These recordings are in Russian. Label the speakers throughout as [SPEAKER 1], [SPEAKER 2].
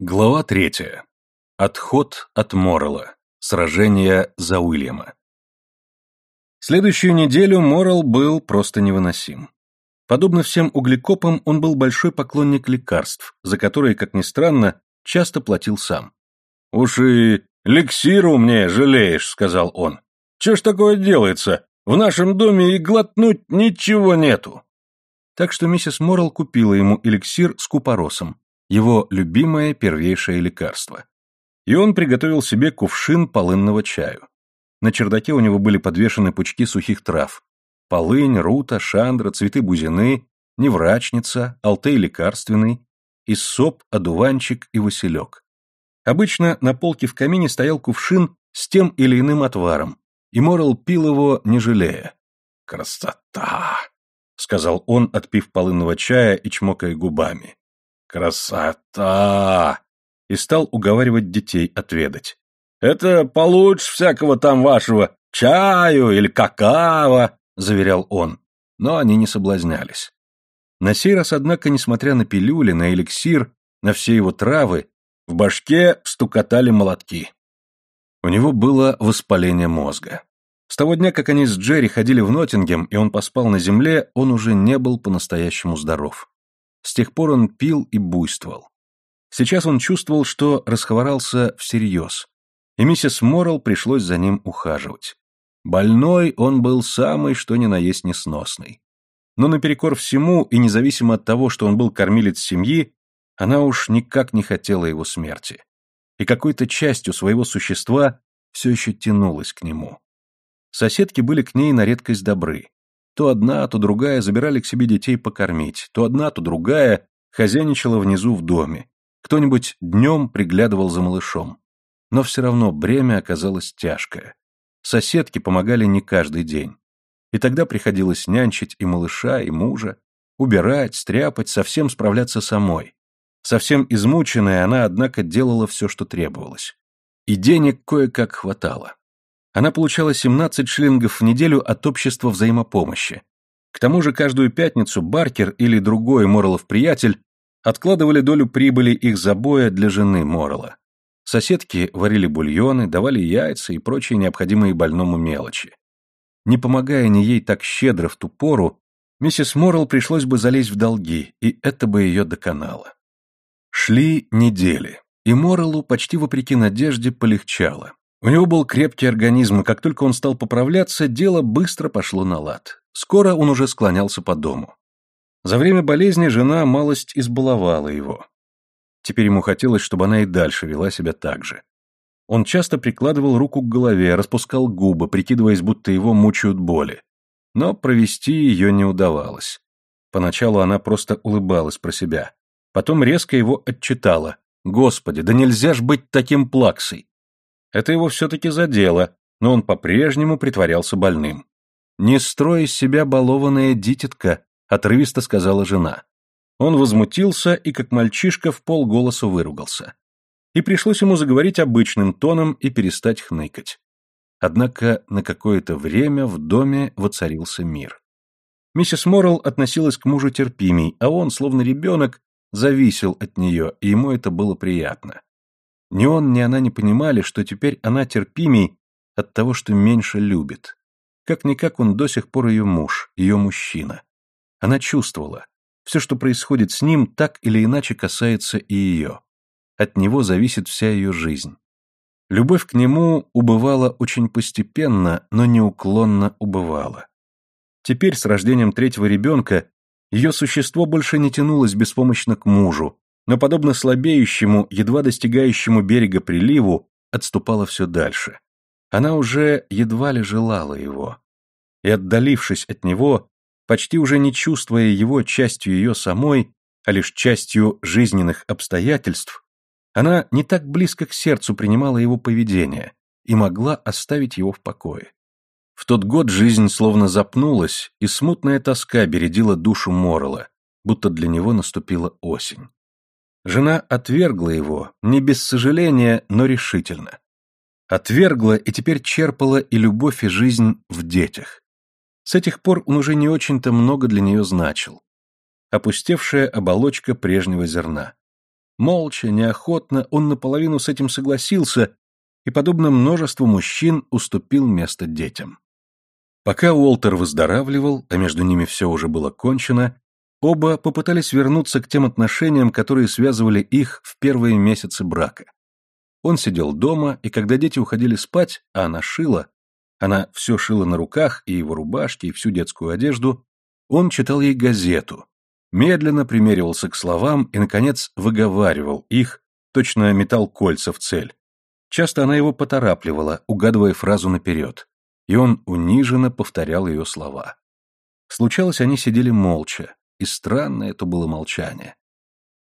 [SPEAKER 1] Глава третья. Отход от Моррелла. Сражение за Уильяма. Следующую неделю Моррелл был просто невыносим. Подобно всем углекопам, он был большой поклонник лекарств, за которые, как ни странно, часто платил сам. «Уж и лексиру мне жалеешь», — сказал он. «Че ж такое делается? В нашем доме и глотнуть ничего нету». Так что миссис Моррелл купила ему эликсир с купоросом, его любимое первейшее лекарство. И он приготовил себе кувшин полынного чаю. На чердаке у него были подвешены пучки сухих трав. Полынь, рута, шандра, цветы бузины, неврачница, алтей лекарственный, иссоп, одуванчик и василек. Обычно на полке в камине стоял кувшин с тем или иным отваром, и Морал пил его, не жалея. «Красота!» — сказал он, отпив полынного чая и чмокая губами. «Красота!» И стал уговаривать детей отведать. «Это получше всякого там вашего чаю или какао», — заверял он. Но они не соблазнялись. На сей раз, однако, несмотря на пилюли, на эликсир, на все его травы, в башке стукотали молотки. У него было воспаление мозга. С того дня, как они с Джерри ходили в Ноттингем, и он поспал на земле, он уже не был по-настоящему здоров. С тех пор он пил и буйствовал. Сейчас он чувствовал, что расхворался всерьез, и миссис Моррелл пришлось за ним ухаживать. Больной он был самый, что ни на есть несносный. Но наперекор всему, и независимо от того, что он был кормилец семьи, она уж никак не хотела его смерти. И какой-то частью своего существа все еще тянулась к нему. Соседки были к ней на редкость добры. То одна, то другая забирали к себе детей покормить, то одна, то другая хозяйничала внизу в доме. Кто-нибудь днем приглядывал за малышом. Но все равно бремя оказалось тяжкое. Соседки помогали не каждый день. И тогда приходилось нянчить и малыша, и мужа, убирать, стряпать, совсем справляться самой. Совсем измученная, она, однако, делала все, что требовалось. И денег кое-как хватало. Она получала 17 шиллингов в неделю от общества взаимопомощи. К тому же каждую пятницу Баркер или другой Моррелов приятель откладывали долю прибыли их забоя для жены Моррелла. Соседки варили бульоны, давали яйца и прочие необходимые больному мелочи. Не помогая ни ей так щедро в ту пору, миссис Моррелл пришлось бы залезть в долги, и это бы ее доконало. Шли недели, и Морреллу почти вопреки надежде полегчало. У него был крепкий организм, и как только он стал поправляться, дело быстро пошло на лад. Скоро он уже склонялся по дому. За время болезни жена малость избаловала его. Теперь ему хотелось, чтобы она и дальше вела себя так же. Он часто прикладывал руку к голове, распускал губы, прикидываясь, будто его мучают боли. Но провести ее не удавалось. Поначалу она просто улыбалась про себя. Потом резко его отчитала. «Господи, да нельзя ж быть таким плаксой! Это его все-таки задело, но он по-прежнему притворялся больным. «Не строй из себя балованная дитятка», — отрывисто сказала жена. Он возмутился и, как мальчишка, в полголоса выругался. И пришлось ему заговорить обычным тоном и перестать хныкать. Однако на какое-то время в доме воцарился мир. Миссис Моррелл относилась к мужу терпимей, а он, словно ребенок, зависел от нее, и ему это было приятно. Ни он, ни она не понимали, что теперь она терпимей от того, что меньше любит. Как-никак он до сих пор ее муж, ее мужчина. Она чувствовала, все, что происходит с ним, так или иначе касается и ее. От него зависит вся ее жизнь. Любовь к нему убывала очень постепенно, но неуклонно убывала. Теперь, с рождением третьего ребенка, ее существо больше не тянулось беспомощно к мужу, но, подобно слабеющему, едва достигающему берега приливу, отступала все дальше. Она уже едва ли желала его. И, отдалившись от него, почти уже не чувствуя его частью ее самой, а лишь частью жизненных обстоятельств, она не так близко к сердцу принимала его поведение и могла оставить его в покое. В тот год жизнь словно запнулась, и смутная тоска бередила душу Моррелла, будто для него наступила осень. Жена отвергла его, не без сожаления, но решительно. Отвергла и теперь черпала и любовь, и жизнь в детях. С этих пор он уже не очень-то много для нее значил. Опустевшая оболочка прежнего зерна. Молча, неохотно он наполовину с этим согласился и, подобно множеству мужчин, уступил место детям. Пока Уолтер выздоравливал, а между ними все уже было кончено, оба попытались вернуться к тем отношениям, которые связывали их в первые месяцы брака. Он сидел дома, и когда дети уходили спать, а она шила, она все шила на руках, и его рубашки, и всю детскую одежду, он читал ей газету, медленно примеривался к словам и, наконец, выговаривал их, точно метал кольца в цель. Часто она его поторапливала, угадывая фразу наперед, и он униженно повторял ее слова. Случалось, они сидели молча, и странное это было молчание.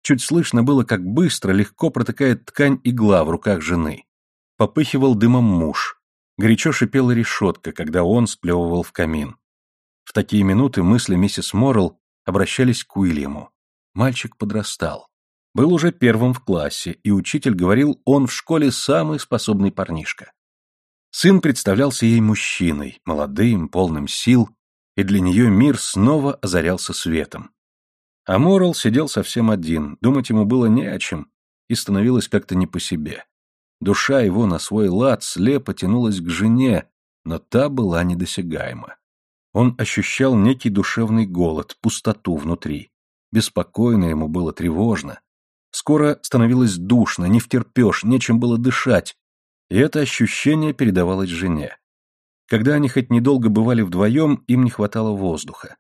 [SPEAKER 1] Чуть слышно было, как быстро, легко протыкает ткань игла в руках жены. Попыхивал дымом муж. Горячо шипела решетка, когда он сплевывал в камин. В такие минуты мысли миссис Моррелл обращались к Уильяму. Мальчик подрастал. Был уже первым в классе, и учитель говорил, он в школе самый способный парнишка. Сын представлялся ей мужчиной, молодым, полным сил, и для нее мир снова озарялся светом. А Морал сидел совсем один, думать ему было не о чем, и становилось как-то не по себе. Душа его на свой лад слепо тянулась к жене, но та была недосягаема. Он ощущал некий душевный голод, пустоту внутри. Беспокойно ему было, тревожно. Скоро становилось душно, не втерпешь, нечем было дышать. И это ощущение передавалось жене. Когда они хоть недолго бывали вдвоем, им не хватало воздуха.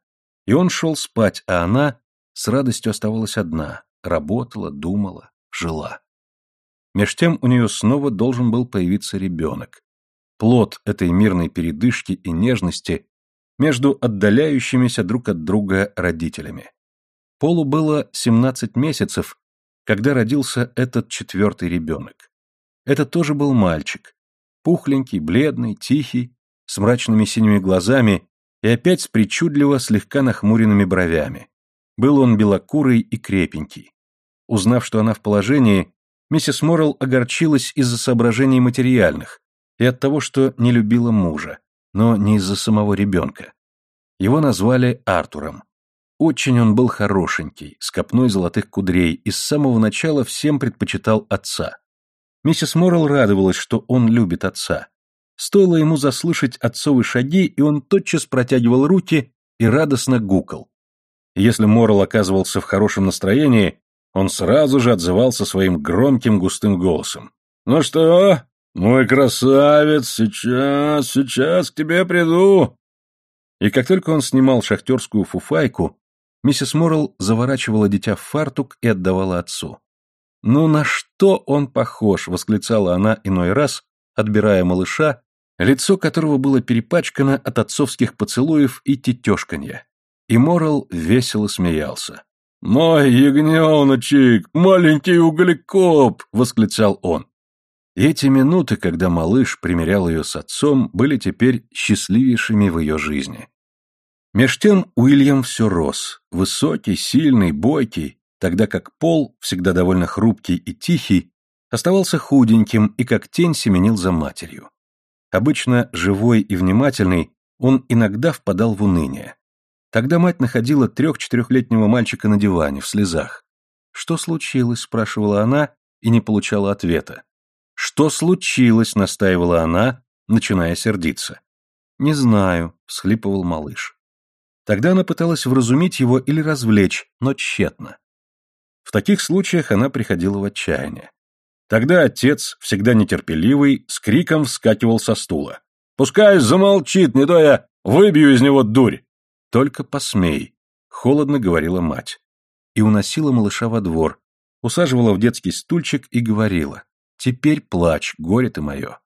[SPEAKER 1] И он шел спать, а она с радостью оставалась одна, работала, думала, жила. Меж тем у нее снова должен был появиться ребенок. Плод этой мирной передышки и нежности, между отдаляющимися друг от друга родителями. Полу было 17 месяцев, когда родился этот четвертый ребенок. Это тоже был мальчик. Пухленький, бледный, тихий, с мрачными синими глазами и опять с причудливо слегка нахмуренными бровями. Был он белокурый и крепенький. Узнав, что она в положении, миссис Моррелл огорчилась из-за соображений материальных и от того, что не любила мужа, но не из-за самого ребенка. Его назвали Артуром. Очень он был хорошенький, с копной золотых кудрей, и с самого начала всем предпочитал отца. Миссис Моррелл радовалась, что он любит отца. Стоило ему заслышать отцовы шаги, и он тотчас протягивал руки и радостно гукал. Если Моррелл оказывался в хорошем настроении, он сразу же отзывался своим громким густым голосом. «Ну что, «Мой красавец, сейчас, сейчас к тебе приду!» И как только он снимал шахтерскую фуфайку, миссис Моррелл заворачивала дитя в фартук и отдавала отцу. «Ну на что он похож?» — восклицала она иной раз, отбирая малыша, лицо которого было перепачкано от отцовских поцелуев и тетешканья. И Моррелл весело смеялся. «Мой ягненочек, маленький углекоп!» — восклицал он. И эти минуты, когда малыш примерял ее с отцом, были теперь счастливейшими в ее жизни. Меж тем Уильям все рос, высокий, сильный, бойкий, тогда как Пол, всегда довольно хрупкий и тихий, оставался худеньким и как тень семенил за матерью. Обычно живой и внимательный, он иногда впадал в уныние. Тогда мать находила трех-четырехлетнего мальчика на диване, в слезах. «Что случилось?» – спрашивала она и не получала ответа. «Что случилось?» — настаивала она, начиная сердиться. «Не знаю», — всхлипывал малыш. Тогда она пыталась вразумить его или развлечь, но тщетно. В таких случаях она приходила в отчаяние. Тогда отец, всегда нетерпеливый, с криком вскакивал со стула. «Пускай замолчит, не то я выбью из него дурь!» «Только посмей», — холодно говорила мать. И уносила малыша во двор, усаживала в детский стульчик и говорила. Теперь плачь, горе ты мое.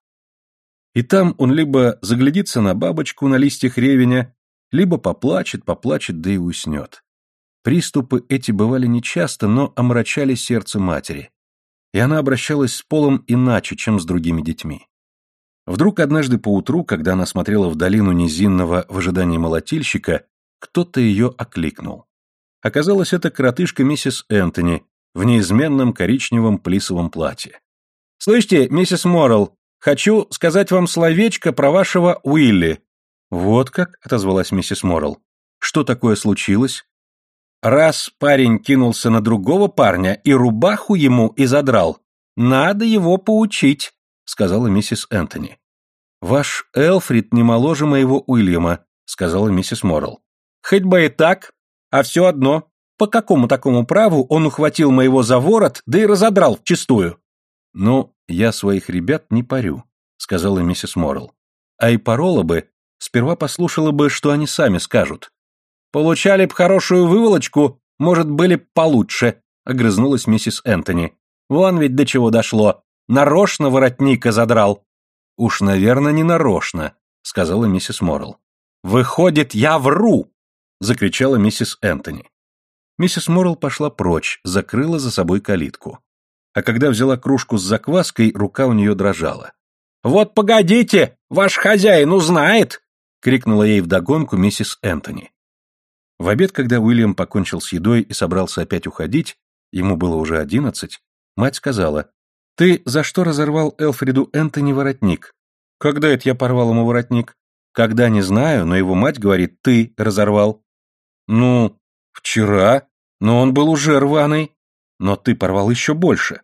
[SPEAKER 1] И там он либо заглядится на бабочку на листьях ревеня, либо поплачет, поплачет, да и уснет. Приступы эти бывали нечасто, но омрачали сердце матери. И она обращалась с Полом иначе, чем с другими детьми. Вдруг однажды поутру, когда она смотрела в долину низинного в ожидании молотильщика, кто-то ее окликнул. Оказалось, это коротышка миссис Энтони в неизменном коричневом плисовом платье. «Слышите, миссис Моррелл, хочу сказать вам словечко про вашего Уилли». «Вот как?» — отозвалась миссис Моррелл. «Что такое случилось?» Раз парень кинулся на другого парня и рубаху ему и задрал, надо его поучить, сказала миссис Энтони. Ваш Элфрид не моложе моего Уильяма, сказала миссис Моррелл. Хоть бы и так, а все одно, по какому такому праву он ухватил моего за ворот, да и разодрал вчистую? Ну, я своих ребят не парю, сказала миссис Моррелл. А и порола бы, сперва послушала бы, что они сами скажут. Получали б хорошую выволочку, может, были б получше, огрызнулась миссис Энтони. Вон ведь до чего дошло. Нарочно воротника задрал. Уж, наверное, не нарочно, сказала миссис Моррелл. Выходит, я вру, закричала миссис Энтони. Миссис Моррелл пошла прочь, закрыла за собой калитку. А когда взяла кружку с закваской, рука у нее дрожала. «Вот погодите, ваш хозяин узнает!» — крикнула ей вдогонку миссис Энтони. В обед, когда Уильям покончил с едой и собрался опять уходить, ему было уже одиннадцать, Мать сказала, «Ты за что разорвал Элфриду Энтони воротник?» «Когда это я порвал ему воротник?» «Когда, не знаю, но его мать говорит, ты разорвал». «Ну, вчера, но он был уже рваный. Но ты порвал еще больше».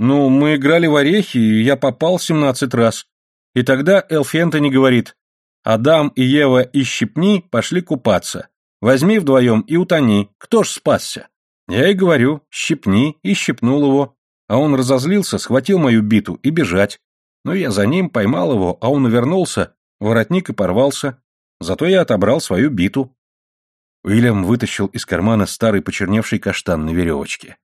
[SPEAKER 1] «Ну, мы играли в орехи, и я попал семнадцать раз. И тогда Элфи Энтони говорит, Адам и Ева и Щепни пошли купаться. Возьми вдвоем и утони, кто ж спасся?» Я и говорю, щипни, и щипнул его. А он разозлился, схватил мою биту и бежать. Но я за ним поймал его, а он увернулся, воротник и порвался. Зато я отобрал свою биту. Уильям вытащил из кармана старый почерневший каштан на веревочке.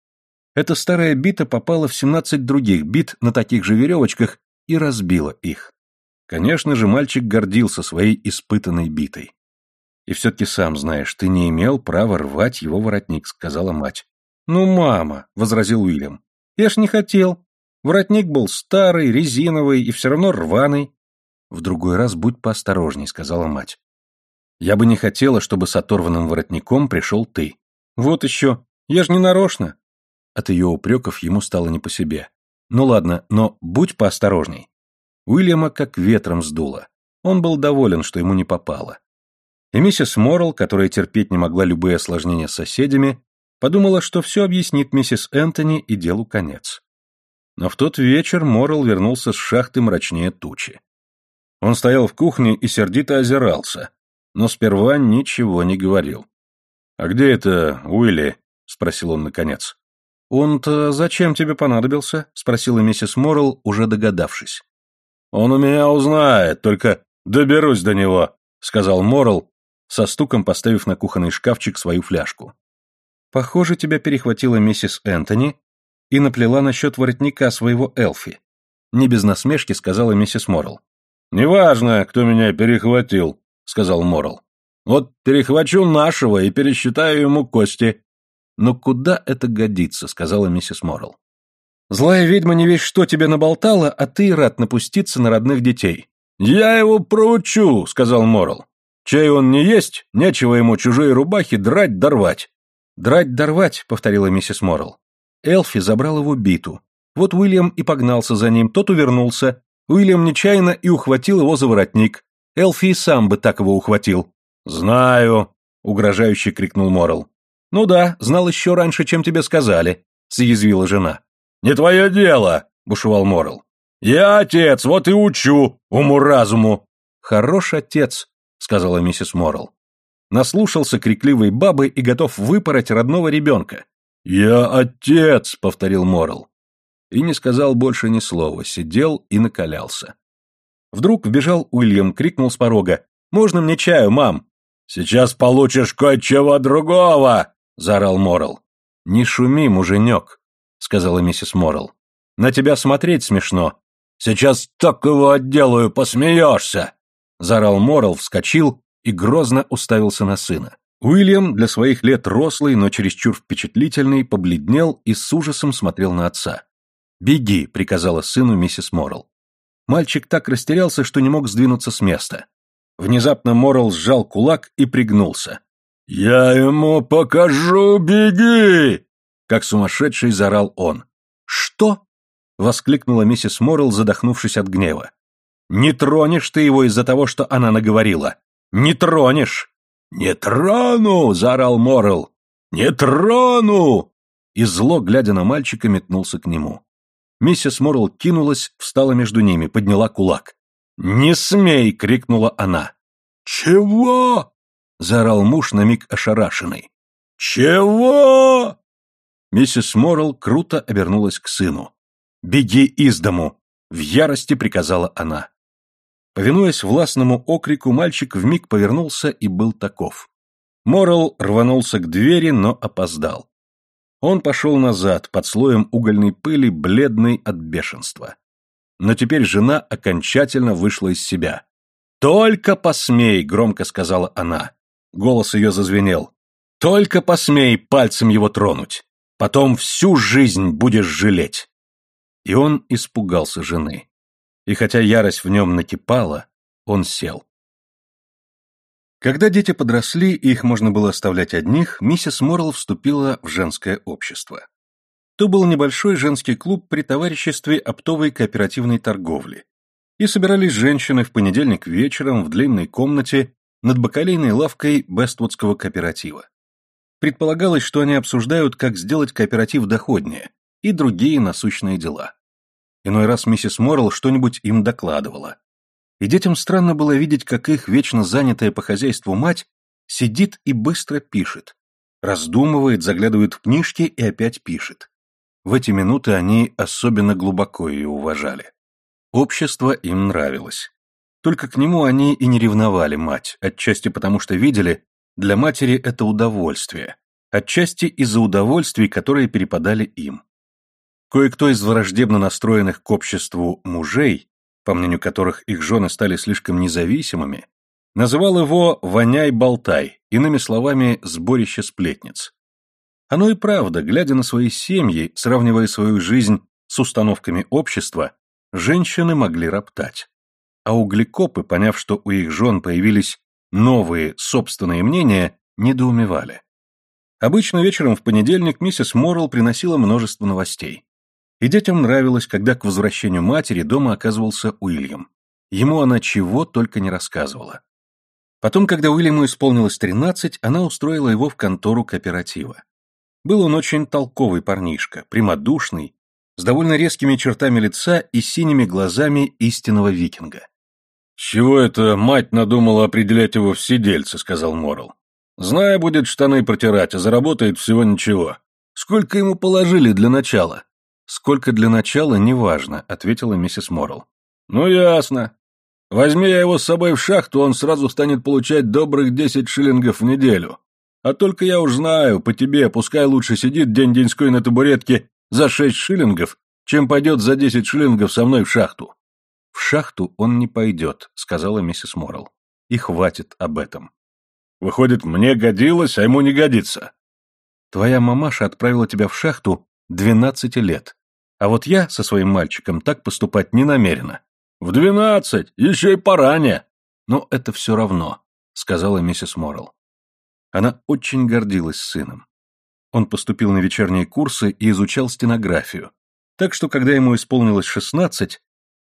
[SPEAKER 1] Эта старая бита попала в семнадцать других бит на таких же веревочках и разбила их. Конечно же, мальчик гордился своей испытанной битой. И все-таки сам знаешь, ты не имел права рвать его воротник, сказала мать. Ну, мама, возразил Уильям. Я ж не хотел. Воротник был старый, резиновый и все равно рваный. В другой раз будь поосторожней, сказала мать. Я бы не хотела, чтобы с оторванным воротником пришел ты. Вот еще, я ж не нарочно. От ее упреков ему стало не по себе. Ну ладно, но будь поосторожней. Уильяма как ветром сдуло. Он был доволен, что ему не попало. И миссис Моррелл, которая терпеть не могла любые осложнения с соседями, подумала, что все объяснит миссис Энтони и делу конец. Но в тот вечер Моррелл вернулся с шахты мрачнее тучи. Он стоял в кухне и сердито озирался, но сперва ничего не говорил. «А где это Уилли?» — спросил он наконец. «Он-то зачем тебе понадобился?» — спросила миссис Моррелл, уже догадавшись. «Он у меня узнает, только доберусь до него», — сказал Моррелл, со стуком поставив на кухонный шкафчик свою фляжку. «Похоже, тебя перехватила миссис Энтони и наплела насчет воротника своего Элфи», не без насмешки сказала миссис Моррелл. «Неважно, кто меня перехватил», — сказал Моррелл. «Вот перехвачу нашего и пересчитаю ему кости». «Но куда это годится?» — сказала миссис Моррелл. «Злая ведьма не весь что тебе наболтала, а ты рад напуститься на родных детей». «Я его проучу», — сказал Моррелл. Чай он не есть, нечего ему чужие рубахи драть дорвать. Драть дорвать, повторила миссис Моррелл. Элфи забрал его биту. Вот Уильям и погнался за ним, тот увернулся. Уильям нечаянно и ухватил его за воротник. Элфи и сам бы так его ухватил. «Знаю», — угрожающе крикнул Моррелл. «Ну да, знал еще раньше, чем тебе сказали», — съязвила жена. «Не твое дело», — бушевал Моррелл. «Я отец, вот и учу уму-разуму». «Хорош отец», сказала миссис Моррелл. Наслушался крикливой бабы и готов выпороть родного ребенка. «Я отец!» — повторил Моррелл. И не сказал больше ни слова, сидел и накалялся. Вдруг вбежал Уильям, крикнул с порога. «Можно мне чаю, мам?» «Сейчас получишь кое-чего другого!» — заорал Моррелл. «Не шуми, муженек», — сказала миссис Моррелл. «На тебя смотреть смешно. Сейчас так его отделаю, посмеешься!» Заорал Моррелл, вскочил и грозно уставился на сына. Уильям, для своих лет рослый, но чересчур впечатлительный, побледнел и с ужасом смотрел на отца. «Беги», — приказала сыну миссис Моррелл. Мальчик так растерялся, что не мог сдвинуться с места. Внезапно Моррелл сжал кулак и пригнулся. «Я ему покажу, беги!» Как сумасшедший заорал он. «Что?» — воскликнула миссис Моррелл, задохнувшись от гнева. Не тронешь ты его из-за того, что она наговорила. Не тронешь. Не трону, заорал Моррел. «Не трону!» И зло, глядя на мальчика, метнулся к нему. Миссис Моррелл кинулась, встала между ними, подняла кулак. «Не смей!» — крикнула она. «Чего?» — заорал муж на миг ошарашенный. «Чего?» Миссис Моррелл круто обернулась к сыну. «Беги из дому!» — в ярости приказала она. Повинуясь властному окрику, мальчик вмиг повернулся и был таков. Моррелл рванулся к двери, но опоздал. Он пошел назад, под слоем угольной пыли, бледный от бешенства. Но теперь жена окончательно вышла из себя. «Только посмей!» — громко сказала она. Голос ее зазвенел. «Только посмей пальцем его тронуть! Потом всю жизнь будешь жалеть!» И он испугался жены. И хотя ярость в нем накипала, он сел. Когда дети подросли и их можно было оставлять одних, миссис Моррелл вступила в женское общество. То был небольшой женский клуб при товариществе оптовой кооперативной торговли. И собирались женщины в понедельник вечером в длинной комнате над бакалейной лавкой Бествудского кооператива. Предполагалось, что они обсуждают, как сделать кооператив доходнее и другие насущные дела. Иной раз миссис Моррелл что-нибудь им докладывала. И детям странно было видеть, как их вечно занятая по хозяйству мать сидит и быстро пишет. Раздумывает, заглядывает в книжки и опять пишет. В эти минуты они особенно глубоко ее уважали. Общество им нравилось. Только к нему они и не ревновали мать, отчасти потому что видели, для матери это удовольствие, отчасти из-за удовольствий, которые перепадали им. Кое-кто из враждебно настроенных к обществу мужей по мнению которых их жены стали слишком независимыми, называл его «воняй-болтай», иными словами, «сборище сплетниц». Оно и правда, глядя на свои семьи, сравнивая свою жизнь с установками общества, женщины могли роптать. А углекопы, поняв, что у их жен появились новые собственные мнения, недоумевали. Обычно вечером в понедельник миссис Моррелл приносила множество новостей. И детям нравилось, когда к возвращению матери дома оказывался Уильям. Ему она чего только не рассказывала. Потом, когда Уильяму исполнилось тринадцать, она устроила его в контору кооператива. Был он очень толковый парнишка, прямодушный, с довольно резкими чертами лица и синими глазами истинного викинга.
[SPEAKER 2] «С чего это мать надумала определять его в сидельце?» — сказал Морл. «Зная, будет штаны протирать, а заработает всего ничего. Сколько ему положили для начала?»
[SPEAKER 1] «Сколько для начала, неважно», — ответила миссис Моррелл.
[SPEAKER 2] «Ну, ясно. Возьми я его с собой в шахту, он сразу станет получать добрых десять шиллингов в неделю. А только я уж знаю, по тебе, пускай лучше сидит день-деньской на табуретке за шесть шиллингов, чем пойдет за десять шиллингов со мной в шахту».
[SPEAKER 1] «В шахту он не пойдет», — сказала миссис Моррелл. «И хватит об этом».
[SPEAKER 2] «Выходит, мне годилось, а ему не годится».
[SPEAKER 1] «Твоя мамаша отправила тебя в шахту двенадцати лет. А вот я со своим мальчиком так поступать не намерена.
[SPEAKER 2] В двенадцать, еще и поранее.
[SPEAKER 1] Но это все равно, сказала миссис Моррелл. Она очень гордилась сыном. Он поступил на вечерние курсы и изучал стенографию. Так что, когда ему исполнилось шестнадцать,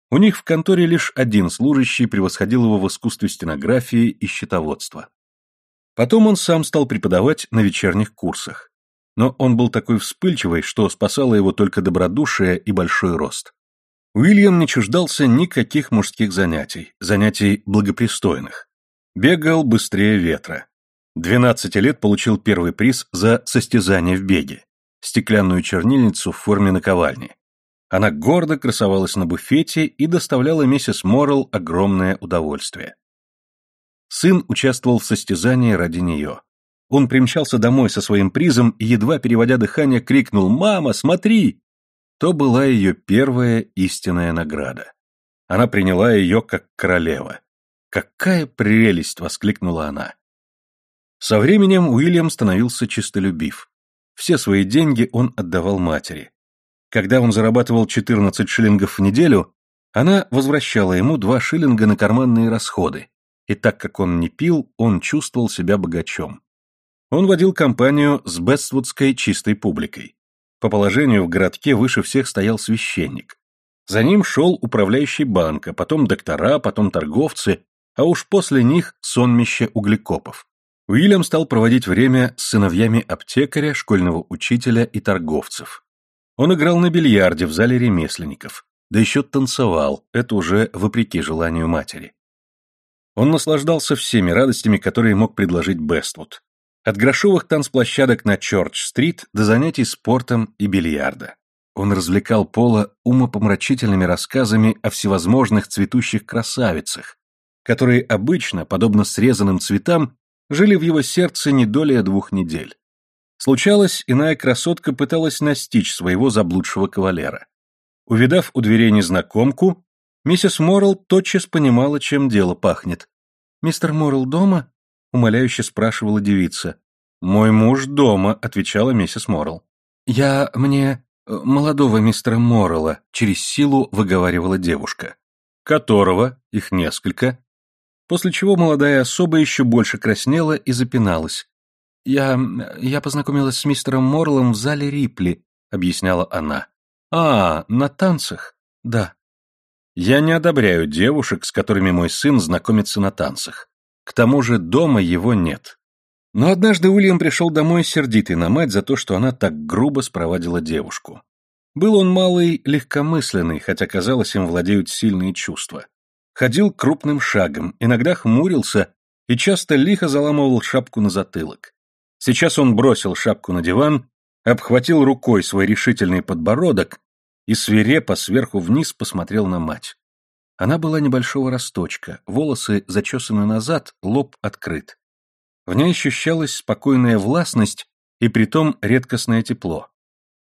[SPEAKER 1] у них в конторе лишь один служащий превосходил его в искусстве стенографии и счетоводства. Потом он сам стал преподавать на вечерних курсах но он был такой вспыльчивый, что спасало его только добродушие и большой рост. Уильям не чуждался никаких мужских занятий, занятий благопристойных. Бегал быстрее ветра. 12 лет получил первый приз за состязание в беге, стеклянную чернильницу в форме наковальни. Она гордо красовалась на буфете и доставляла миссис Моррелл огромное удовольствие. Сын участвовал в состязании ради нее. Он примчался домой со своим призом и, едва переводя дыхание, крикнул «Мама, смотри!» То была ее первая истинная награда. Она приняла ее как королева. «Какая прелесть!» — воскликнула она. Со временем Уильям становился чистолюбив. Все свои деньги он отдавал матери. Когда он зарабатывал 14 шиллингов в неделю, она возвращала ему 2 шиллинга на карманные расходы, и так как он не пил, он чувствовал себя богачом. Он водил компанию с Бествудской чистой публикой. По положению в городке выше всех стоял священник. За ним шел управляющий банка, потом доктора, потом торговцы, а уж после них сонмище углекопов. Уильям стал проводить время с сыновьями аптекаря, школьного учителя и торговцев. Он играл на бильярде в зале ремесленников, да еще танцевал, это уже вопреки желанию матери. Он наслаждался всеми радостями, которые мог предложить Бествуд. От грошовых танцплощадок на Чорч-стрит до занятий спортом и бильярда. Он развлекал Пола умопомрачительными рассказами о всевозможных цветущих красавицах, которые обычно, подобно срезанным цветам, жили в его сердце не долее двух недель. Случалось, иная красотка пыталась настичь своего заблудшего кавалера. Увидав у дверей незнакомку, миссис Моррелл тотчас понимала, чем дело пахнет. «Мистер Моррелл дома?» — умоляюще спрашивала девица. «Мой муж дома», — отвечала миссис Моррелл. «Я... мне... Э, молодого мистера Моррелла», — через силу выговаривала девушка. «Которого? Их несколько после чего молодая особа еще больше краснела и запиналась. «Я... я познакомилась с мистером Морлом в зале Рипли», — объясняла она. «А, на танцах? Да». «Я не одобряю девушек, с которыми мой сын знакомится на танцах. К тому же дома его нет». Но однажды Уильям пришел домой сердитый на мать за то, что она так грубо спровадила девушку. Был он малый, легкомысленный, хотя, казалось, им владеют сильные чувства ходил крупным шагом, иногда хмурился и часто лихо заламывал шапку на затылок. Сейчас он бросил шапку на диван, обхватил рукой свой решительный подбородок и свирепо сверху вниз посмотрел на мать. Она была небольшого росточка, волосы зачесаны назад, лоб открыт. В ней ощущалась спокойная властность и притом редкостное тепло.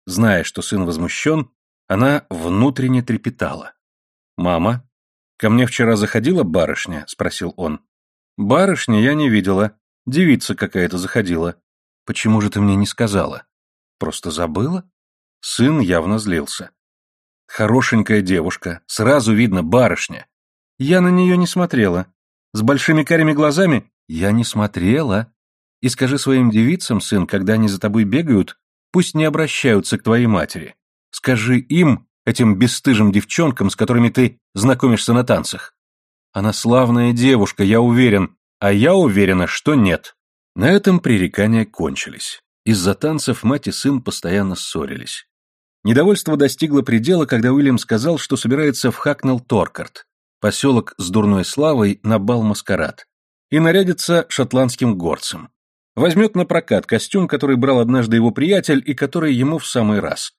[SPEAKER 1] Зная, что сын возмущен, она внутренне трепетала. «Мама», «Ко мне вчера заходила барышня?» — спросил он. «Барышни я не видела. Девица какая-то заходила. Почему же ты мне не сказала?» «Просто забыла?» Сын явно злился. «Хорошенькая девушка. Сразу видно барышня. Я на нее не смотрела. С большими карими глазами я не смотрела. И скажи своим девицам, сын, когда они за тобой бегают, пусть не обращаются к твоей матери. Скажи им, этим бесстыжим девчонкам, с которыми ты знакомишься на танцах. Она славная девушка, я уверен, а я уверена, что нет. На этом пререкания кончились. Из-за танцев мать и сын постоянно ссорились. Недовольство достигло предела, когда Уильям сказал, что собирается в Хакнелл-Торкарт, поселок с дурной славой на бал-маскарад, и нарядится шотландским горцем. Возьмет на прокат костюм, который брал однажды его приятель и который ему в самый раз.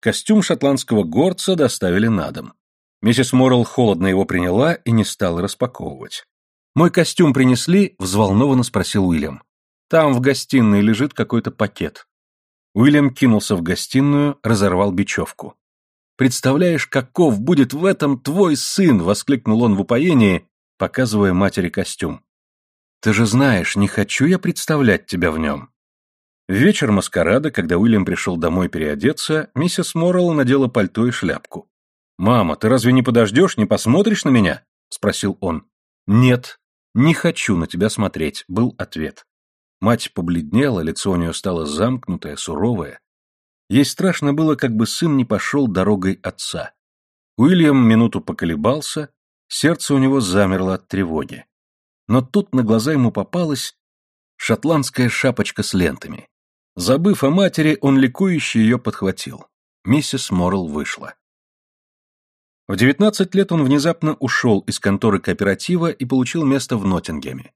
[SPEAKER 1] Костюм шотландского горца доставили на дом. Миссис Моррелл холодно его приняла и не стала распаковывать. «Мой костюм принесли?» — взволнованно спросил Уильям. «Там в гостиной лежит какой-то пакет». Уильям кинулся в гостиную, разорвал бечевку. «Представляешь, каков будет в этом твой сын!» — воскликнул он в упоении, показывая матери костюм. «Ты же знаешь, не хочу я представлять тебя в нем. В вечер маскарада, когда Уильям пришел домой переодеться, миссис Моррелл надела пальто и шляпку. «Мама, ты разве не подождешь, не посмотришь на меня?» — спросил он. «Нет, не хочу на тебя смотреть», — был ответ. Мать побледнела, лицо у нее стало замкнутое, суровое. Ей страшно было, как бы сын не пошел дорогой отца. Уильям минуту поколебался, сердце у него замерло от тревоги. Но тут на глаза ему попалась шотландская шапочка с лентами. Забыв о матери, он ликующе ее подхватил. Миссис Моррелл вышла. В 19 лет он внезапно ушел из конторы кооператива и получил место в Ноттингеме.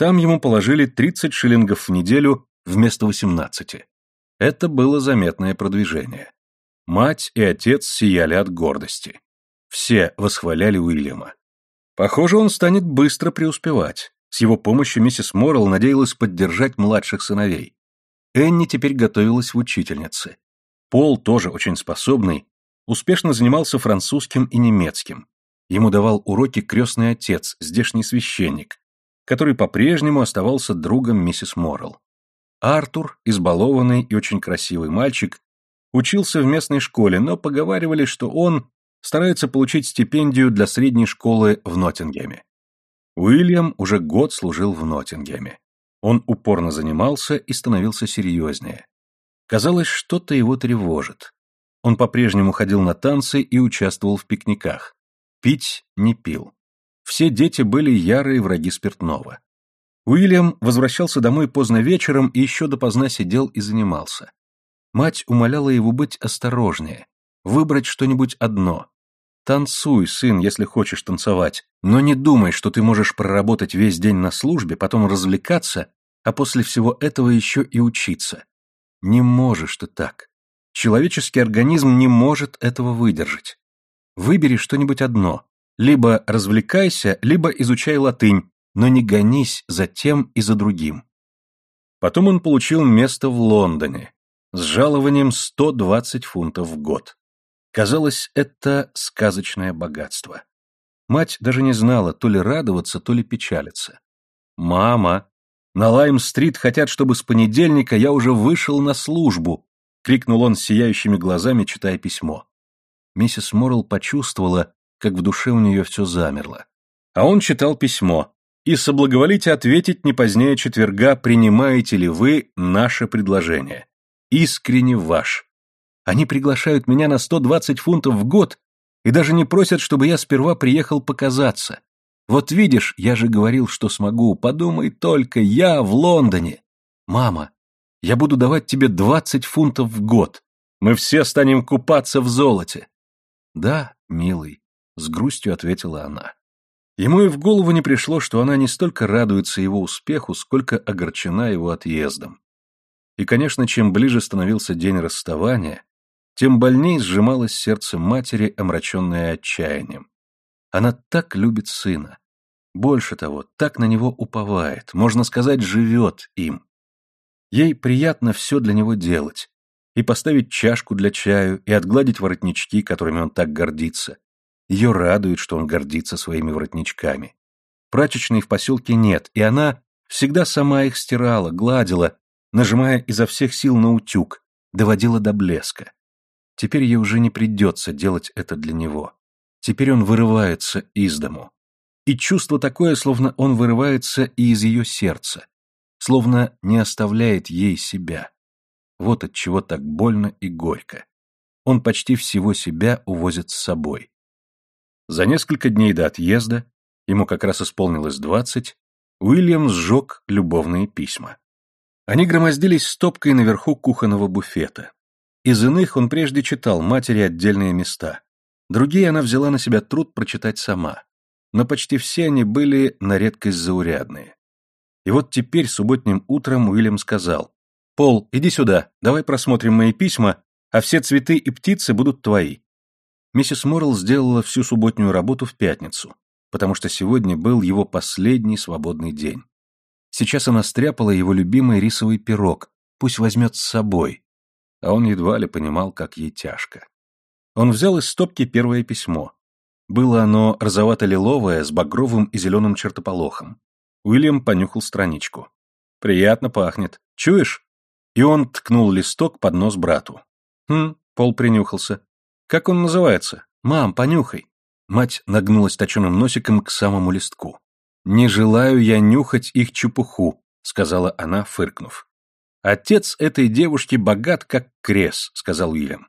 [SPEAKER 1] Там ему положили 30 шиллингов в неделю вместо 18. Это было заметное продвижение. Мать и отец сияли от гордости. Все восхваляли Уильяма. Похоже, он станет быстро преуспевать. С его помощью миссис Моррелл надеялась поддержать младших сыновей. Энни теперь готовилась в учительнице. Пол, тоже очень способный, успешно занимался французским и немецким. Ему давал уроки крестный отец, здешний священник, который по-прежнему оставался другом миссис Моррелл. Артур, избалованный и очень красивый мальчик, учился в местной школе, но поговаривали, что он старается получить стипендию для средней школы в Ноттингеме. Уильям уже год служил в Ноттингеме. Он упорно занимался и становился серьезнее. Казалось, что-то его тревожит. Он по-прежнему ходил на танцы и участвовал в пикниках. Пить не пил. Все дети были ярые враги спиртного. Уильям возвращался домой поздно вечером и еще допоздна сидел и занимался. Мать умоляла его быть осторожнее, выбрать что-нибудь одно. Танцуй, сын, если хочешь танцевать, но не думай, что ты можешь проработать весь день на службе, потом развлекаться, а после всего этого еще и учиться. Не можешь ты так. Человеческий организм не может этого выдержать. Выбери что-нибудь одно. Либо развлекайся, либо изучай латынь, но не гонись за тем и за другим. Потом он получил место в Лондоне с жалованием 120 фунтов в год. Казалось, это сказочное богатство. Мать даже не знала, то ли радоваться, то ли печалиться. «Мама, на Лайм-стрит хотят, чтобы с понедельника я уже вышел на службу», — крикнул он сияющими глазами, читая письмо. Миссис Моррелл почувствовала, как в душе у нее все замерло. А он читал письмо. «И соблаговолите ответить не позднее четверга, принимаете ли вы наше предложение. Искренне ваш. Они приглашают меня на 120 фунтов в год и даже не просят, чтобы я сперва приехал показаться. Вот видишь, я же говорил, что смогу. Подумай только, я в Лондоне. Мама, я буду давать тебе 20 фунтов в год. Мы все станем купаться в золоте. Да, милый, с грустью ответила она. Ему и в голову не пришло, что она не столько радуется его успеху, сколько огорчена его отъездом. И, конечно, чем ближе становился день расставания, тем больнее сжималось сердце матери, омраченное отчаянием. Она так любит сына. Больше того, так на него уповает, можно сказать, живет им. Ей приятно все для него делать. И поставить чашку для чаю, и отгладить воротнички, которыми он так гордится. Ее радует, что он гордится своими воротничками. Прачечной в поселке нет, и она всегда сама их стирала, гладила, нажимая изо всех сил на утюг, доводила до блеска. Теперь ей уже не придется делать это для него. Теперь он вырывается из дому. И чувство такое, словно он вырывается и из ее сердца, словно не оставляет ей себя. Вот от чего так больно и горько. Он почти всего себя увозит с собой. За несколько дней до отъезда, ему как раз исполнилось двадцать, Уильям сжег любовные письма. Они громоздились стопкой наверху кухонного буфета. Из иных он прежде читал матери отдельные места. Другие она взяла на себя труд прочитать сама. Но почти все они были на редкость заурядные. И вот теперь, субботним утром, Уильям сказал, «Пол, иди сюда, давай просмотрим мои письма, а все цветы и птицы будут твои». Миссис Моррелл сделала всю субботнюю работу в пятницу, потому что сегодня был его последний свободный день. Сейчас она стряпала его любимый рисовый пирог, пусть возьмет с собой, а он едва ли понимал, как ей тяжко. Он взял из стопки первое письмо. Было оно розовато-лиловое с багровым и зеленым чертополохом. Уильям понюхал страничку. «Приятно пахнет. Чуешь?» И он ткнул листок под нос брату. «Хм», — Пол принюхался. «Как он называется? Мам, понюхай». Мать нагнулась точеным носиком к самому листку. «Не желаю я нюхать их чепуху», — сказала она, фыркнув. «Отец этой девушки богат, как крес», — сказал Уильям.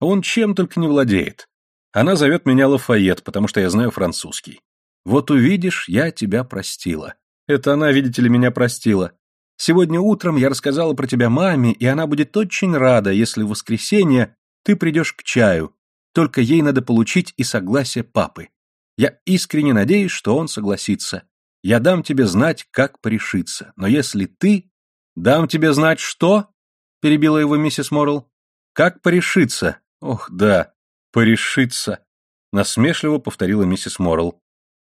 [SPEAKER 1] «Он чем только не владеет. Она зовет меня Лафайет, потому что я знаю французский. Вот увидишь, я тебя простила. Это она, видите ли, меня простила. Сегодня утром я рассказала про тебя маме, и она будет очень рада, если в воскресенье ты придешь к чаю. Только ей надо получить и согласие папы. Я искренне надеюсь, что он согласится. Я дам тебе знать, как порешиться. Но если ты «Дам тебе знать, что?» — перебила его миссис Моррелл. «Как порешиться?» «Ох, да, порешиться!» — насмешливо повторила миссис Моррелл.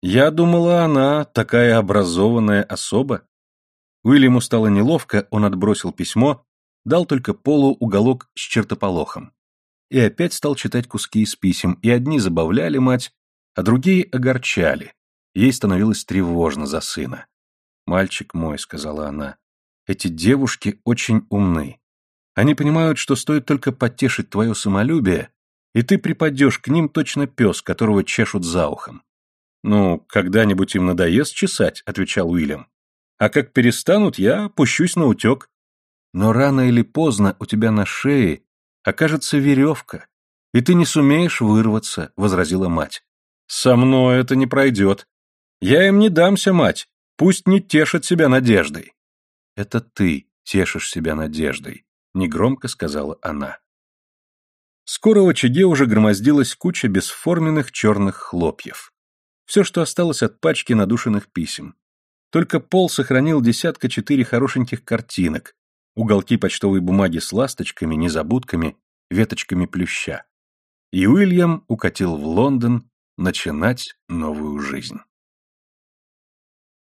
[SPEAKER 1] «Я думала, она такая образованная особа». Уильяму стало неловко, он отбросил письмо, дал только Полу уголок с чертополохом. И опять стал читать куски из писем, и одни забавляли мать, а другие огорчали. Ей становилось тревожно за сына. «Мальчик мой», — сказала она, эти девушки очень умны. Они понимают, что стоит только потешить твое самолюбие, и ты припадешь к ним точно пес, которого чешут за ухом. «Ну, когда-нибудь им надоест чесать», — отвечал Уильям. «А как перестанут, я пущусь на утек». «Но рано или поздно у тебя на шее окажется веревка, и ты не сумеешь вырваться», — возразила мать. «Со мной это не пройдет. Я им не дамся, мать. Пусть не тешит себя надеждой. Это ты тешишь себя надеждой, негромко сказала она. Скоро в очаге уже громоздилась куча бесформенных черных хлопьев. Все, что осталось от пачки надушенных писем. Только Пол сохранил десятка четыре хорошеньких картинок, уголки почтовой бумаги с ласточками, незабудками, веточками плюща. И Уильям укатил в Лондон начинать новую жизнь.